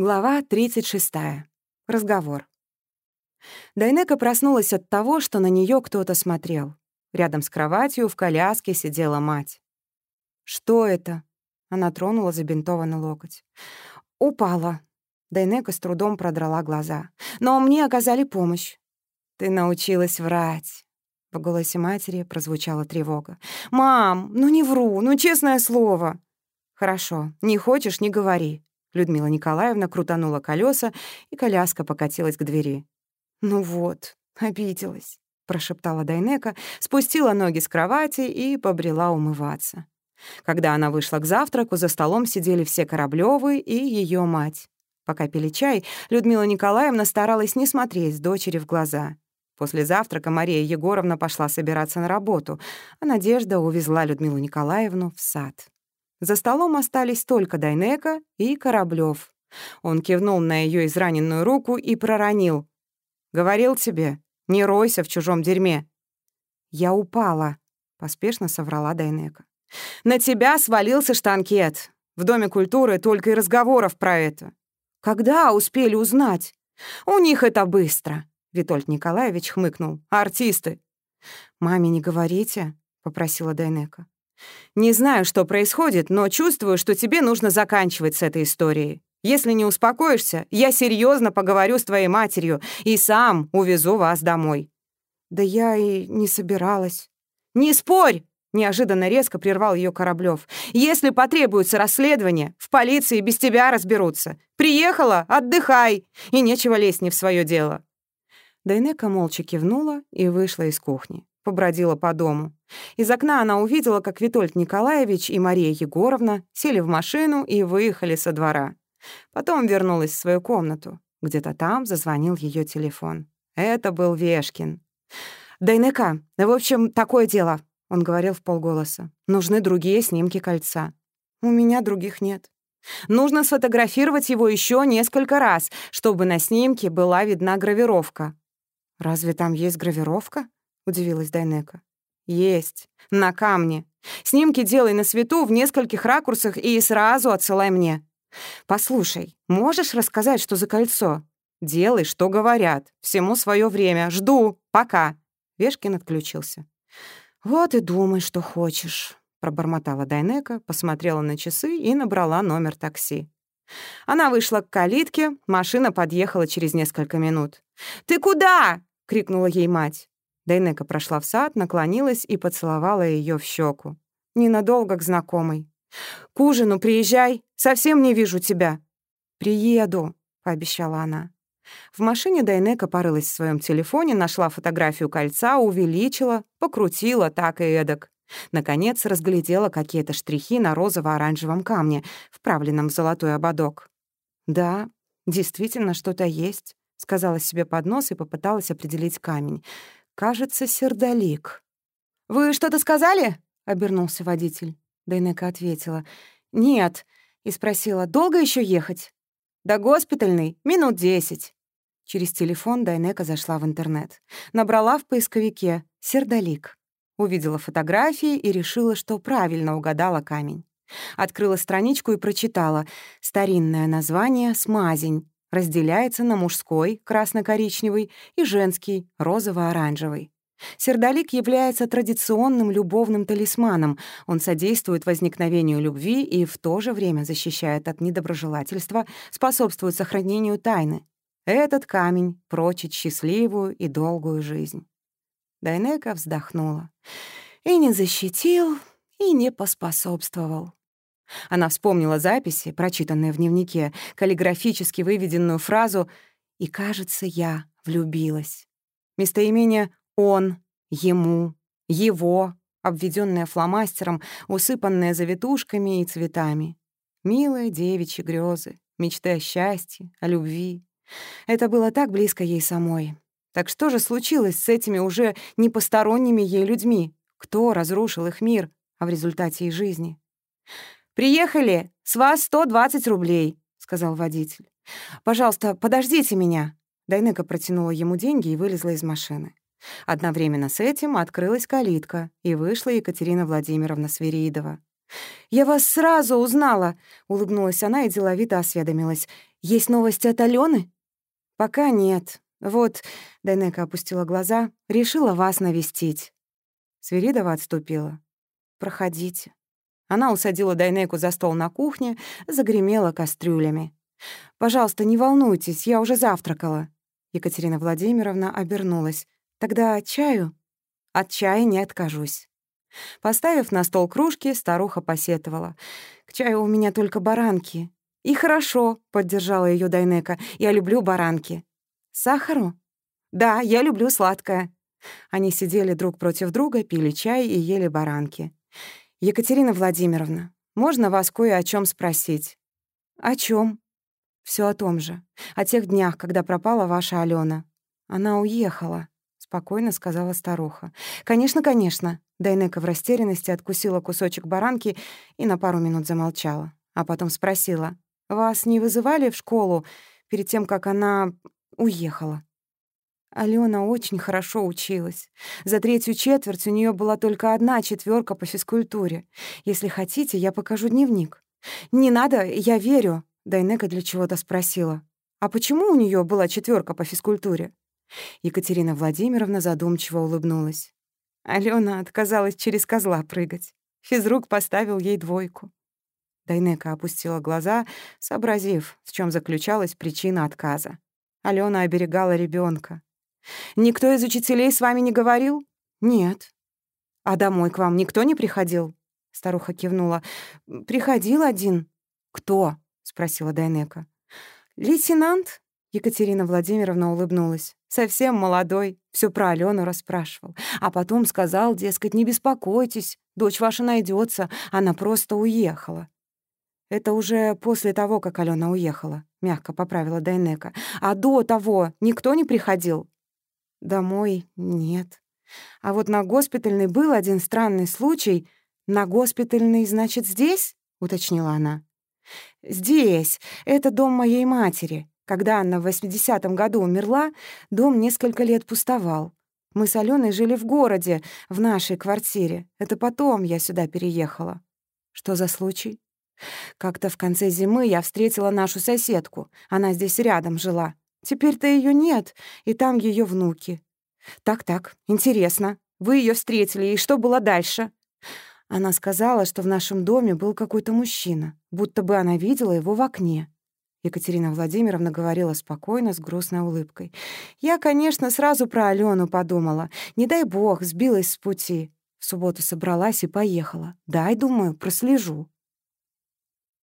Глава 36. Разговор. Дайнека проснулась от того, что на нее кто-то смотрел. Рядом с кроватью в коляске сидела мать. «Что это?» Она тронула забинтованный локоть. «Упала». Дайнека с трудом продрала глаза. «Но мне оказали помощь». «Ты научилась врать». В голосе матери прозвучала тревога. «Мам, ну не вру, ну честное слово». «Хорошо, не хочешь — не говори», Людмила Николаевна крутанула колеса, и коляска покатилась к двери. «Ну вот, обиделась», — прошептала Дайнека, спустила ноги с кровати и побрела умываться. Когда она вышла к завтраку, за столом сидели все Кораблёвы и ее мать. Пока пили чай, Людмила Николаевна старалась не смотреть дочери в глаза. После завтрака Мария Егоровна пошла собираться на работу, а Надежда увезла Людмилу Николаевну в сад. За столом остались только Дайнека и Кораблёв. Он кивнул на её израненную руку и проронил. «Говорил тебе, не ройся в чужом дерьме». «Я упала», — поспешно соврала Дайнека. «На тебя свалился штанкет. В Доме культуры только и разговоров про это». «Когда успели узнать?» «У них это быстро», — Витольд Николаевич хмыкнул. «Артисты». «Маме не говорите», — попросила Дайнека. Не знаю, что происходит, но чувствую, что тебе нужно заканчивать с этой историей. Если не успокоишься, я серьезно поговорю с твоей матерью и сам увезу вас домой». «Да я и не собиралась». «Не спорь!» — неожиданно резко прервал ее Кораблев. «Если потребуется расследование, в полиции без тебя разберутся. Приехала — отдыхай, и нечего лезть не в свое дело». Дайнека молча кивнула и вышла из кухни побродила по дому. Из окна она увидела, как Витольд Николаевич и Мария Егоровна сели в машину и выехали со двора. Потом вернулась в свою комнату. Где-то там зазвонил ее телефон. Это был Вешкин. «Дайнека, в общем, такое дело», — он говорил в полголоса. «Нужны другие снимки кольца». «У меня других нет». «Нужно сфотографировать его еще несколько раз, чтобы на снимке была видна гравировка». «Разве там есть гравировка?» Удивилась Дайнека. «Есть. На камне. Снимки делай на свету в нескольких ракурсах и сразу отсылай мне. Послушай, можешь рассказать, что за кольцо? Делай, что говорят. Всему свое время. Жду. Пока». Вешкин отключился. «Вот и думай, что хочешь», — пробормотала Дайнека, посмотрела на часы и набрала номер такси. Она вышла к калитке, машина подъехала через несколько минут. «Ты куда?» — крикнула ей мать. Дайнека прошла в сад, наклонилась и поцеловала ее в щеку. Ненадолго к знакомой. «К ужину приезжай, совсем не вижу тебя». «Приеду», — пообещала она. В машине Дайнека порылась в своем телефоне, нашла фотографию кольца, увеличила, покрутила так и эдак. Наконец разглядела какие-то штрихи на розово-оранжевом камне, вправленном в золотой ободок. «Да, действительно что-то есть», — сказала себе под нос и попыталась определить камень. Кажется, сердолик. «Вы что-то сказали?» — обернулся водитель. Дайнека ответила. «Нет». И спросила, «Долго еще ехать?» «До госпитальной. Минут десять». Через телефон Дайнека зашла в интернет. Набрала в поисковике «Сердолик». Увидела фотографии и решила, что правильно угадала камень. Открыла страничку и прочитала. Старинное название «Смазень» разделяется на мужской, красно-коричневый, и женский, розово-оранжевый. Сердолик является традиционным любовным талисманом. Он содействует возникновению любви и в то же время защищает от недоброжелательства, способствует сохранению тайны. Этот камень прочит счастливую и долгую жизнь. Дайнека вздохнула. И не защитил, и не поспособствовал. Она вспомнила записи, прочитанные в дневнике, каллиграфически выведенную фразу «И, кажется, я влюбилась». Местоимение «он», «ему», «его», обведенное фломастером, усыпанное завитушками и цветами. Милые девичьи грезы, мечты о счастье, о любви. Это было так близко ей самой. Так что же случилось с этими уже непосторонними ей людьми? Кто разрушил их мир, а в результате и жизни? «Приехали! С вас 120 рублей», — сказал водитель. «Пожалуйста, подождите меня». Дайнека протянула ему деньги и вылезла из машины. Одновременно с этим открылась калитка, и вышла Екатерина Владимировна Свиридова. «Я вас сразу узнала!» — улыбнулась она и деловито осведомилась. «Есть новости от Алены? «Пока нет. Вот...» — Дайнека опустила глаза. «Решила вас навестить». Свиридова отступила. «Проходите». Она усадила Дайнеку за стол на кухне, загремела кастрюлями. «Пожалуйста, не волнуйтесь, я уже завтракала». Екатерина Владимировна обернулась. «Тогда чаю?» «От чая не откажусь». Поставив на стол кружки, старуха посетовала. «К чаю у меня только баранки». «И хорошо», — поддержала ее Дайнека. «Я люблю баранки». «Сахару?» «Да, я люблю сладкое». Они сидели друг против друга, пили чай и ели баранки. «Екатерина Владимировна, можно вас кое о чем спросить?» «О чем? Все о том же. О тех днях, когда пропала ваша Алена. Она уехала», — спокойно сказала старуха. «Конечно, конечно». Дайнека в растерянности откусила кусочек баранки и на пару минут замолчала, а потом спросила. «Вас не вызывали в школу перед тем, как она уехала?» Алена очень хорошо училась. За третью четверть у нее была только одна четверка по физкультуре. Если хотите, я покажу дневник. «Не надо, я верю», — Дайнека для чего-то спросила. «А почему у нее была четверка по физкультуре?» Екатерина Владимировна задумчиво улыбнулась. Алена отказалась через козла прыгать. Физрук поставил ей двойку. Дайнека опустила глаза, сообразив, в чем заключалась причина отказа. Алена оберегала ребенка. «Никто из учителей с вами не говорил?» «Нет». «А домой к вам никто не приходил?» Старуха кивнула. «Приходил один». «Кто?» — спросила Дайнека. «Лейтенант?» Екатерина Владимировна улыбнулась. «Совсем молодой, все про Алену расспрашивал. А потом сказал, дескать, не беспокойтесь, дочь ваша найдется, она просто уехала». «Это уже после того, как Алена уехала», — мягко поправила Дайнека. «А до того никто не приходил?» Домой нет. А вот на госпитальный был один странный случай. На госпитальный, значит, здесь? уточнила она. Здесь. Это дом моей матери. Когда она в 80-м году умерла, дом несколько лет пустовал. Мы с Аленой жили в городе, в нашей квартире. Это потом я сюда переехала. Что за случай? Как-то в конце зимы я встретила нашу соседку. Она здесь рядом жила. Теперь-то ее нет, и там ее внуки. Так-так, интересно. Вы ее встретили, и что было дальше? Она сказала, что в нашем доме был какой-то мужчина, будто бы она видела его в окне. Екатерина Владимировна говорила спокойно, с грустной улыбкой. «Я, конечно, сразу про Алену подумала. Не дай бог, сбилась с пути. В субботу собралась и поехала. Дай, думаю, прослежу.